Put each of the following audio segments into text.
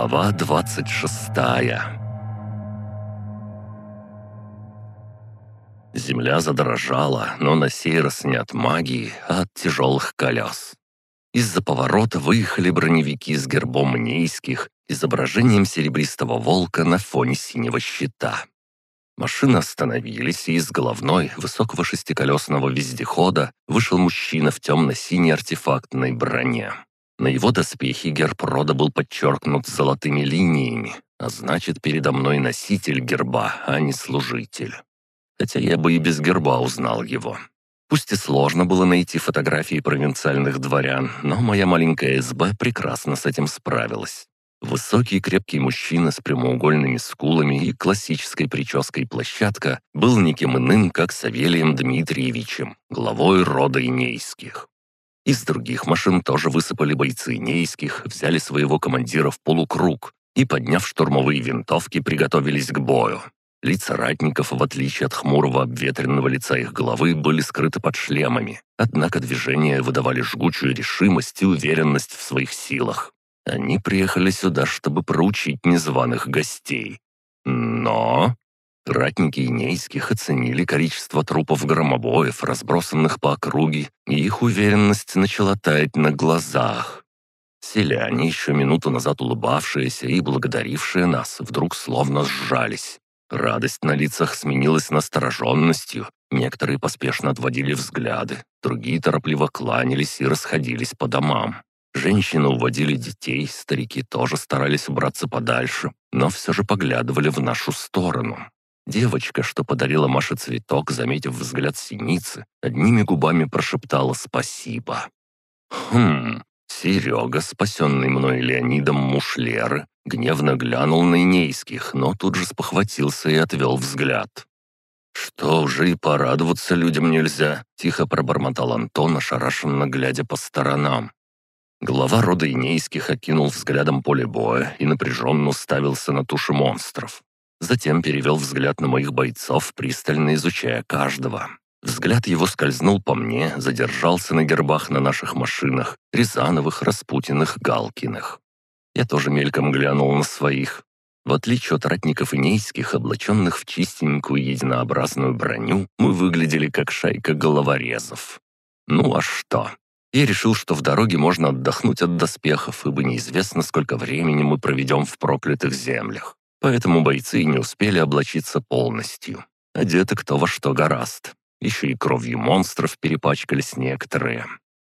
Глава 26 Земля задрожала, но на сей раз не от магии, а от тяжелых колес. Из-за поворота выехали броневики с гербом Нейских, изображением серебристого волка на фоне синего щита. Машины остановились, и из головной, высокого шестиколесного вездехода вышел мужчина в темно-синей артефактной броне. На его доспехе герб рода был подчеркнут золотыми линиями, а значит, передо мной носитель герба, а не служитель. Хотя я бы и без герба узнал его. Пусть и сложно было найти фотографии провинциальных дворян, но моя маленькая СБ прекрасно с этим справилась. Высокий крепкий мужчина с прямоугольными скулами и классической прической площадка был никем иным, как Савелием Дмитриевичем, главой рода Инейских. Из других машин тоже высыпали бойцы Инейских, взяли своего командира в полукруг и, подняв штурмовые винтовки, приготовились к бою. Лица ратников, в отличие от хмурого обветренного лица их головы, были скрыты под шлемами, однако движения выдавали жгучую решимость и уверенность в своих силах. Они приехали сюда, чтобы проучить незваных гостей. Но... Ратники Инейских оценили количество трупов громобоев, разбросанных по округе, и их уверенность начала таять на глазах. Селяне, еще минуту назад улыбавшиеся и благодарившие нас, вдруг словно сжались. Радость на лицах сменилась настороженностью. Некоторые поспешно отводили взгляды, другие торопливо кланялись и расходились по домам. Женщины уводили детей, старики тоже старались убраться подальше, но все же поглядывали в нашу сторону. Девочка, что подарила Маше цветок, заметив взгляд синицы, одними губами прошептала «спасибо». «Хм, Серега, спасенный мной Леонидом Мушлеры, гневно глянул на Инейских, но тут же спохватился и отвел взгляд. «Что уже и порадоваться людям нельзя», — тихо пробормотал Антон, ошарашенно глядя по сторонам. Глава рода Инейских окинул взглядом поле боя и напряженно уставился на туши монстров. Затем перевел взгляд на моих бойцов, пристально изучая каждого. Взгляд его скользнул по мне, задержался на гербах на наших машинах, Рязановых, Распутиных, Галкиных. Я тоже мельком глянул на своих. В отличие от ратников инейских, облаченных в чистенькую единообразную броню, мы выглядели как шайка головорезов. Ну а что? Я решил, что в дороге можно отдохнуть от доспехов, ибо неизвестно, сколько времени мы проведем в проклятых землях. Поэтому бойцы не успели облачиться полностью. Одеты кто во что гораст. Еще и кровью монстров перепачкались некоторые.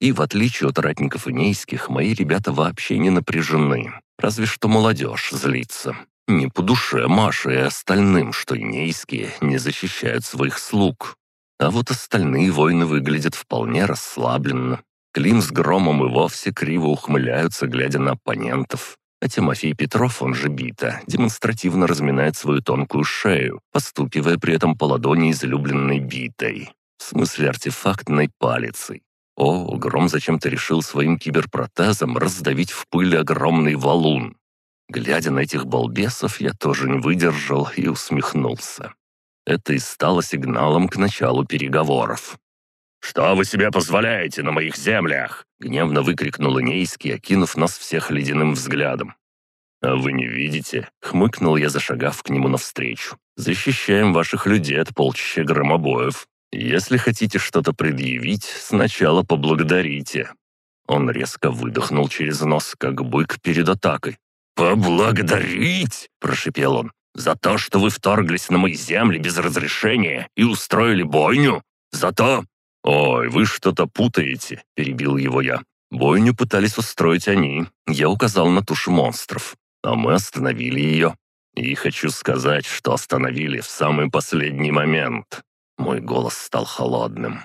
И в отличие от ратников инейских, мои ребята вообще не напряжены. Разве что молодежь злится. Не по душе Маше и остальным, что инейские не защищают своих слуг. А вот остальные воины выглядят вполне расслабленно. Клим с Громом и вовсе криво ухмыляются, глядя на оппонентов. А Тимофей Петров, он же Бита, демонстративно разминает свою тонкую шею, постукивая при этом по ладони излюбленной битой. В смысле артефактной палицей. О, Гром зачем-то решил своим киберпротезом раздавить в пыли огромный валун. Глядя на этих балбесов, я тоже не выдержал и усмехнулся. Это и стало сигналом к началу переговоров. «Что вы себе позволяете на моих землях?» — гневно выкрикнул Инейский, окинув нас всех ледяным взглядом. «А вы не видите?» — хмыкнул я, зашагав к нему навстречу. «Защищаем ваших людей от полчища громобоев. Если хотите что-то предъявить, сначала поблагодарите». Он резко выдохнул через нос, как бык перед атакой. «Поблагодарить?» – прошипел он. «За то, что вы вторглись на мои земли без разрешения и устроили бойню? За то...» «Ой, вы что-то путаете», – перебил его я. «Бойню пытались устроить они. Я указал на тушу монстров. А мы остановили ее. И хочу сказать, что остановили в самый последний момент. Мой голос стал холодным.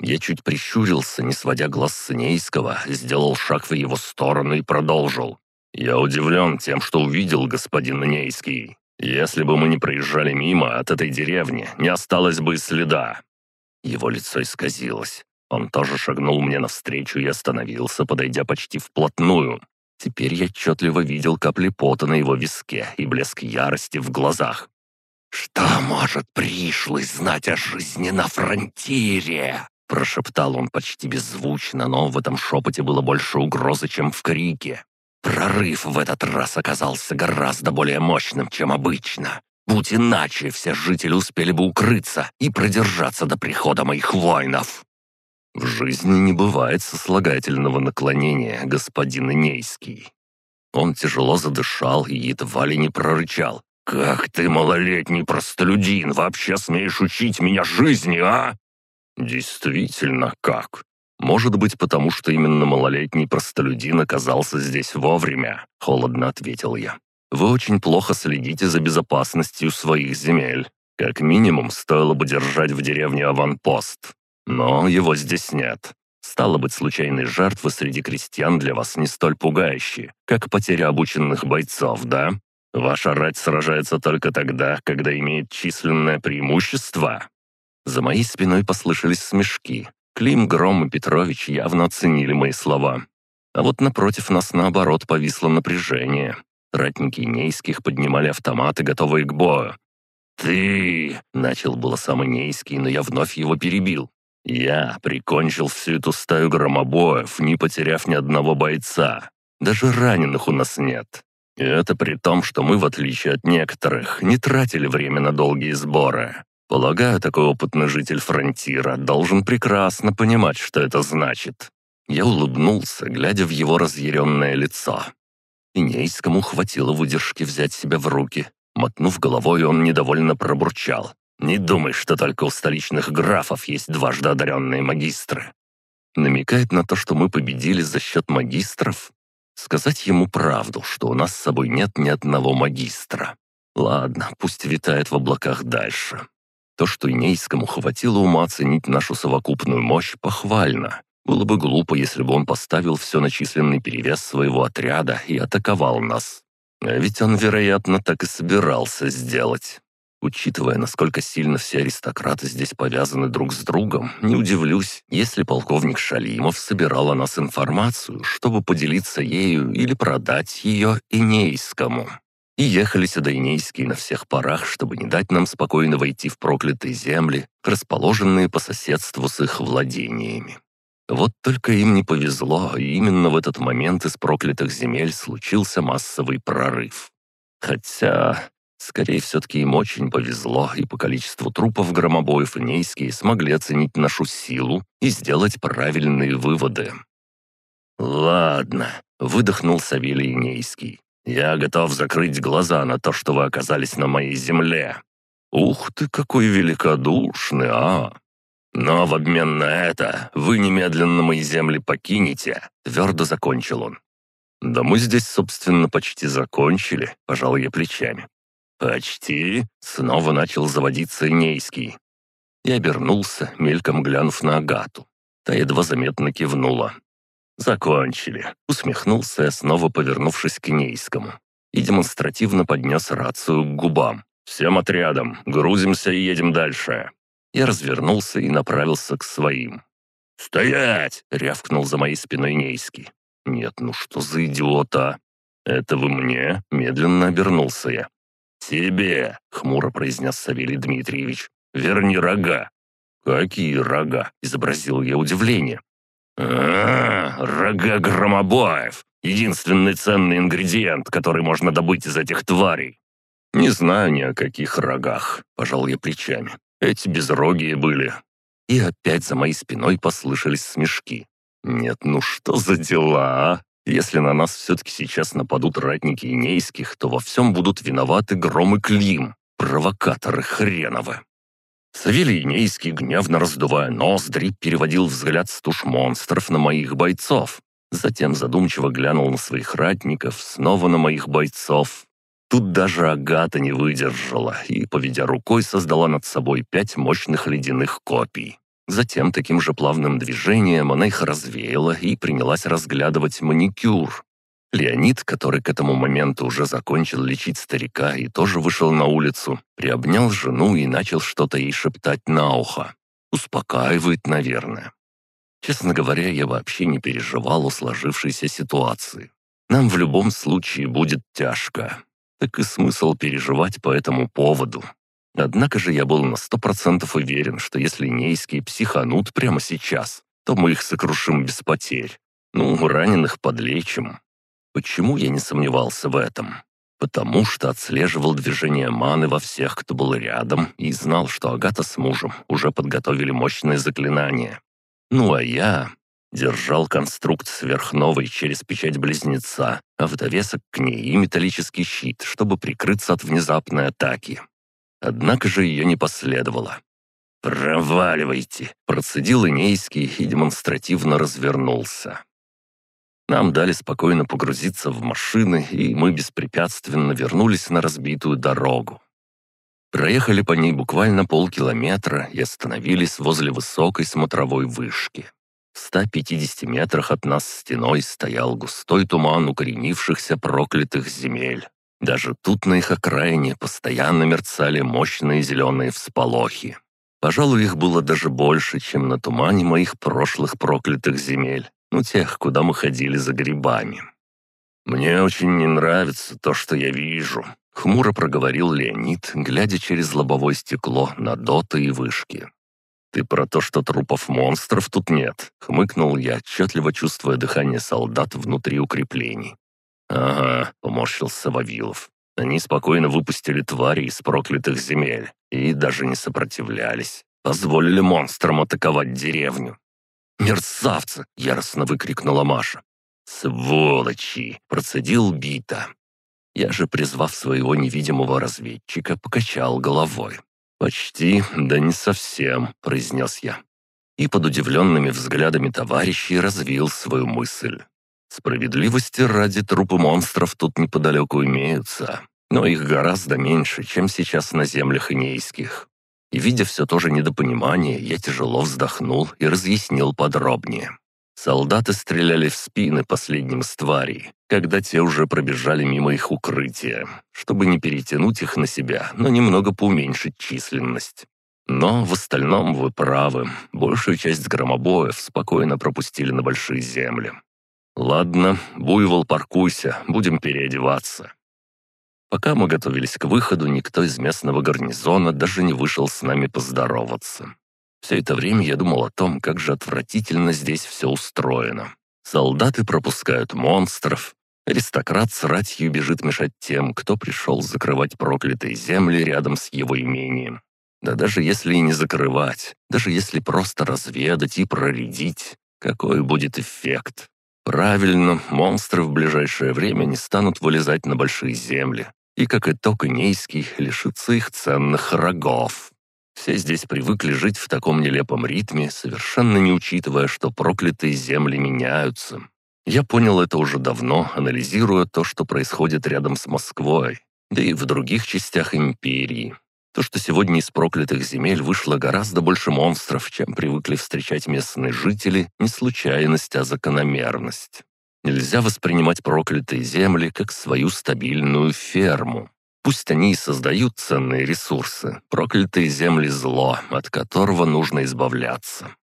Я чуть прищурился, не сводя глаз с Нейского, сделал шаг в его сторону и продолжил. «Я удивлен тем, что увидел господин Нейский. Если бы мы не проезжали мимо, от этой деревни не осталось бы и следа». Его лицо исказилось. Он тоже шагнул мне навстречу и остановился, подойдя почти вплотную. Теперь я отчетливо видел капли пота на его виске и блеск ярости в глазах. «Что может пришлый знать о жизни на фронтире?» Прошептал он почти беззвучно, но в этом шепоте было больше угрозы, чем в крике. Прорыв в этот раз оказался гораздо более мощным, чем обычно. Будь иначе, все жители успели бы укрыться и продержаться до прихода моих воинов. В жизни не бывает сослагательного наклонения, господин Инейский. Он тяжело задышал и едва ли не прорычал. «Как ты, малолетний простолюдин, вообще смеешь учить меня жизни, а?» «Действительно, как? Может быть, потому что именно малолетний простолюдин оказался здесь вовремя?» — холодно ответил я. «Вы очень плохо следите за безопасностью своих земель. Как минимум, стоило бы держать в деревне аванпост. Но его здесь нет. Стало быть, случайные жертвы среди крестьян для вас не столь пугающие, как потеря обученных бойцов, да? Ваша рать сражается только тогда, когда имеет численное преимущество?» За моей спиной послышались смешки. Клим, Гром и Петрович явно оценили мои слова. А вот напротив нас, наоборот, повисло напряжение. Ратники Нейских поднимали автоматы, готовые к бою. «Ты...» — начал было сам Нейский, но я вновь его перебил. Я прикончил всю эту стаю громобоев, не потеряв ни одного бойца. Даже раненых у нас нет. И это при том, что мы, в отличие от некоторых, не тратили время на долгие сборы. Полагаю, такой опытный житель фронтира должен прекрасно понимать, что это значит. Я улыбнулся, глядя в его разъяренное лицо. Инейскому хватило выдержки взять себя в руки. Мотнув головой, он недовольно пробурчал. Не думай, что только у столичных графов есть дважды одаренные магистры. Намекает на то, что мы победили за счет магистров? Сказать ему правду, что у нас с собой нет ни одного магистра. Ладно, пусть витает в облаках дальше. То, что Инейскому хватило ума оценить нашу совокупную мощь, похвально. Было бы глупо, если бы он поставил все на численный перевес своего отряда и атаковал нас. А ведь он, вероятно, так и собирался сделать. Учитывая, насколько сильно все аристократы здесь повязаны друг с другом, не удивлюсь, если полковник Шалимов собирал о нас информацию, чтобы поделиться ею или продать ее Инейскому. И ехали сюда Инейские на всех парах, чтобы не дать нам спокойно войти в проклятые земли, расположенные по соседству с их владениями. Вот только им не повезло, и именно в этот момент из проклятых земель случился массовый прорыв. Хотя Скорее, все-таки им очень повезло, и по количеству трупов громобоев Нейские смогли оценить нашу силу и сделать правильные выводы. «Ладно», — выдохнул Савелий Нейский. «Я готов закрыть глаза на то, что вы оказались на моей земле. Ух ты, какой великодушный, а! Но в обмен на это вы немедленно мои земли покинете», — твердо закончил он. «Да мы здесь, собственно, почти закончили», — пожал я плечами. «Почти?» — снова начал заводиться Нейский. Я обернулся, мельком глянув на Агату. Та едва заметно кивнула. «Закончили», — усмехнулся я, снова повернувшись к Нейскому. И демонстративно поднес рацию к губам. «Всем отрядом, грузимся и едем дальше». Я развернулся и направился к своим. «Стоять!» — рявкнул за моей спиной Нейский. «Нет, ну что за идиота?» «Это вы мне?» — медленно обернулся я. «Тебе!» — хмуро произнес Савелий Дмитриевич. «Верни рога!» «Какие рога?» — изобразил я удивление. а, рога громобоев! Единственный ценный ингредиент, который можно добыть из этих тварей!» «Не знаю ни о каких рогах», — пожал я плечами. «Эти безрогие были». И опять за моей спиной послышались смешки. «Нет, ну что за дела, а? Если на нас все-таки сейчас нападут ратники Инейских, то во всем будут виноваты Гром и Клим, провокаторы хреновы. Савелий Инейский, гневно раздувая ноздри, переводил взгляд с туш монстров на моих бойцов. Затем задумчиво глянул на своих ратников, снова на моих бойцов. Тут даже Агата не выдержала и, поведя рукой, создала над собой пять мощных ледяных копий. Затем таким же плавным движением она их развеяла и принялась разглядывать маникюр. Леонид, который к этому моменту уже закончил лечить старика и тоже вышел на улицу, приобнял жену и начал что-то ей шептать на ухо. Успокаивает, наверное. Честно говоря, я вообще не переживал о сложившейся ситуации. Нам в любом случае будет тяжко. Так и смысл переживать по этому поводу. Однако же я был на сто процентов уверен, что если нейские психанут прямо сейчас, то мы их сокрушим без потерь. Ну, раненых подлечим. Почему я не сомневался в этом? Потому что отслеживал движение маны во всех, кто был рядом, и знал, что Агата с мужем уже подготовили мощное заклинание. Ну а я держал конструкт сверхновой через печать близнеца, а в довесок к ней и металлический щит, чтобы прикрыться от внезапной атаки. Однако же ее не последовало. «Проваливайте!» – процедил Инейский и демонстративно развернулся. Нам дали спокойно погрузиться в машины, и мы беспрепятственно вернулись на разбитую дорогу. Проехали по ней буквально полкилометра и остановились возле высокой смотровой вышки. В 150 метрах от нас стеной стоял густой туман укоренившихся проклятых земель. Даже тут на их окраине постоянно мерцали мощные зеленые всполохи. Пожалуй, их было даже больше, чем на тумане моих прошлых проклятых земель ну тех, куда мы ходили за грибами. «Мне очень не нравится то, что я вижу», — хмуро проговорил Леонид, глядя через лобовое стекло на доты и вышки. «Ты про то, что трупов монстров тут нет?» — хмыкнул я, отчетливо чувствуя дыхание солдат внутри укреплений. «Ага», — поморщился Вавилов. «Они спокойно выпустили твари из проклятых земель и даже не сопротивлялись. Позволили монстрам атаковать деревню. «Мерзавцы!» — яростно выкрикнула Маша. «Сволочи!» — процедил Бита. Я же, призвав своего невидимого разведчика, покачал головой. «Почти, да не совсем», — произнес я. И под удивленными взглядами товарищей развил свою мысль. Справедливости ради трупы монстров тут неподалеку имеются, но их гораздо меньше, чем сейчас на землях инейских. И, видя все то же недопонимание, я тяжело вздохнул и разъяснил подробнее. Солдаты стреляли в спины последним с тварей, когда те уже пробежали мимо их укрытия, чтобы не перетянуть их на себя, но немного поуменьшить численность. Но в остальном вы правы, большую часть громобоев спокойно пропустили на большие земли. Ладно, буйвол, паркуйся, будем переодеваться. Пока мы готовились к выходу, никто из местного гарнизона даже не вышел с нами поздороваться. Все это время я думал о том, как же отвратительно здесь все устроено. Солдаты пропускают монстров, аристократ с ратью бежит мешать тем, кто пришел закрывать проклятые земли рядом с его имением. Да даже если и не закрывать, даже если просто разведать и проредить, какой будет эффект? Правильно, монстры в ближайшее время не станут вылезать на большие земли, и, как итог, Инейский лишится их ценных рогов. Все здесь привыкли жить в таком нелепом ритме, совершенно не учитывая, что проклятые земли меняются. Я понял это уже давно, анализируя то, что происходит рядом с Москвой, да и в других частях империи. То, что сегодня из проклятых земель вышло гораздо больше монстров, чем привыкли встречать местные жители, не случайность, а закономерность. Нельзя воспринимать проклятые земли как свою стабильную ферму. Пусть они и создают ценные ресурсы, проклятые земли – зло, от которого нужно избавляться.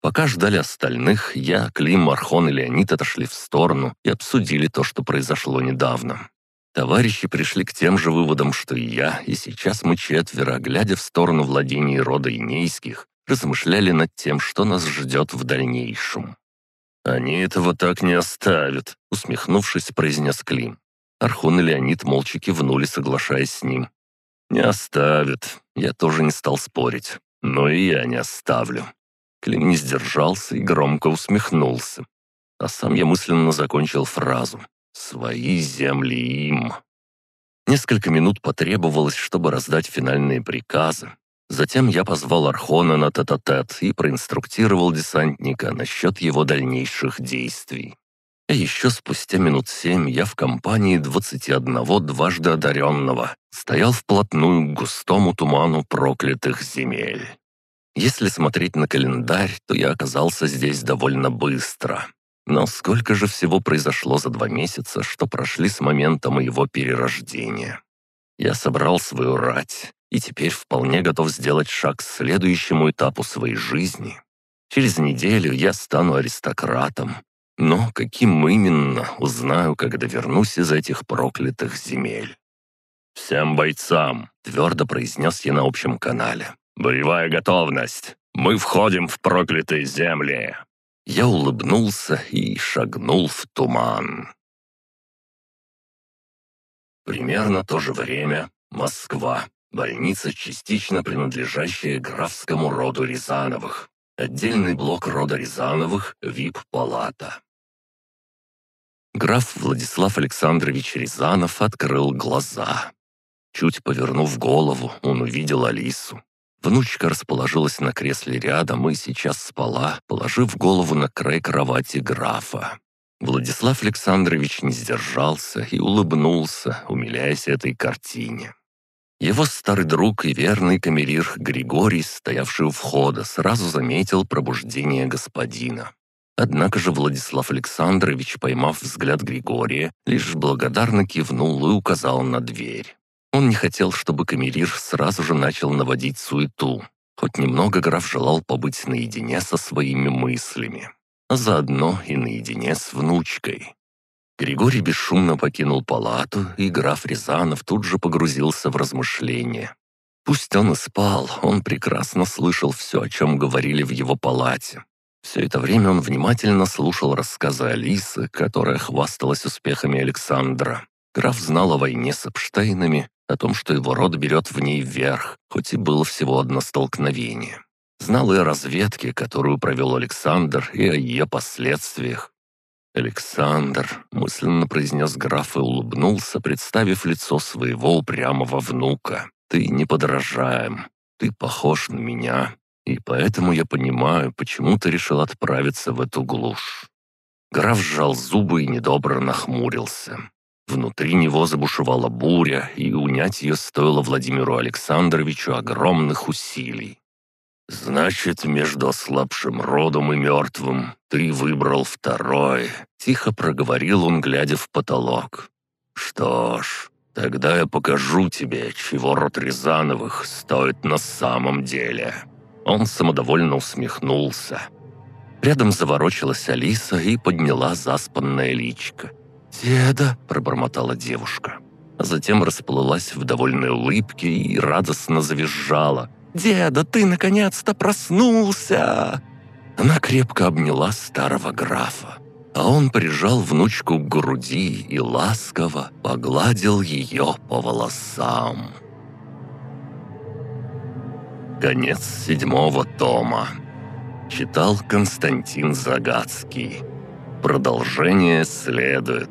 Пока ждали остальных, я, Клим, Архон и Леонид отошли в сторону и обсудили то, что произошло недавно. Товарищи пришли к тем же выводам, что и я, и сейчас мы четверо, глядя в сторону владений рода Инейских, размышляли над тем, что нас ждет в дальнейшем. «Они этого так не оставят», — усмехнувшись, произнес Клим. Архон и Леонид молча кивнули, соглашаясь с ним. «Не оставят. Я тоже не стал спорить. Но и я не оставлю». Клим не сдержался и громко усмехнулся. А сам я мысленно закончил фразу. Свои земли им. Несколько минут потребовалось, чтобы раздать финальные приказы. Затем я позвал Архона на тет-а-тет и проинструктировал десантника насчет его дальнейших действий. И еще спустя минут семь я в компании двадцати одного дважды одаренного стоял вплотную к густому туману проклятых земель. Если смотреть на календарь, то я оказался здесь довольно быстро. Но сколько же всего произошло за два месяца, что прошли с момента моего перерождения? Я собрал свою рать и теперь вполне готов сделать шаг к следующему этапу своей жизни. Через неделю я стану аристократом, но каким именно, узнаю, когда вернусь из этих проклятых земель. «Всем бойцам!» — твердо произнес я на общем канале. «Боевая готовность! Мы входим в проклятые земли!» Я улыбнулся и шагнул в туман. Примерно то же время Москва. Больница, частично принадлежащая графскому роду Рязановых. Отдельный блок рода Рязановых, ВИП-палата. Граф Владислав Александрович Рязанов открыл глаза. Чуть повернув голову, он увидел Алису. Внучка расположилась на кресле рядом и сейчас спала, положив голову на край кровати графа. Владислав Александрович не сдержался и улыбнулся, умиляясь этой картине. Его старый друг и верный камерир Григорий, стоявший у входа, сразу заметил пробуждение господина. Однако же Владислав Александрович, поймав взгляд Григория, лишь благодарно кивнул и указал на дверь. Он не хотел, чтобы камерир сразу же начал наводить суету. Хоть немного граф желал побыть наедине со своими мыслями а заодно и наедине с внучкой. Григорий бесшумно покинул палату, и граф Рязанов тут же погрузился в размышления. Пусть он и спал, он прекрасно слышал все, о чем говорили в его палате. Все это время он внимательно слушал рассказы Алисы, которая хвасталась успехами Александра. Граф знал о войне с Эпштейнами, о том, что его род берет в ней вверх, хоть и было всего одно столкновение. Знал и о разведке, которую провел Александр, и о ее последствиях. «Александр», — мысленно произнес граф и улыбнулся, представив лицо своего упрямого внука. «Ты не подражаем, ты похож на меня, и поэтому я понимаю, почему ты решил отправиться в эту глушь». Граф сжал зубы и недобро нахмурился. Внутри него забушевала буря, и унять ее стоило Владимиру Александровичу огромных усилий. «Значит, между ослабшим родом и мертвым ты выбрал второй», — тихо проговорил он, глядя в потолок. «Что ж, тогда я покажу тебе, чего род Рязановых стоит на самом деле». Он самодовольно усмехнулся. Рядом заворочилась Алиса и подняла заспанное личко. «Деда!» – пробормотала девушка. Затем расплылась в довольной улыбке и радостно завизжала – «Деда, ты наконец-то проснулся!» Она крепко обняла старого графа, а он прижал внучку к груди и ласково погладил ее по волосам. Конец седьмого тома. Читал Константин Загадский. Продолжение следует.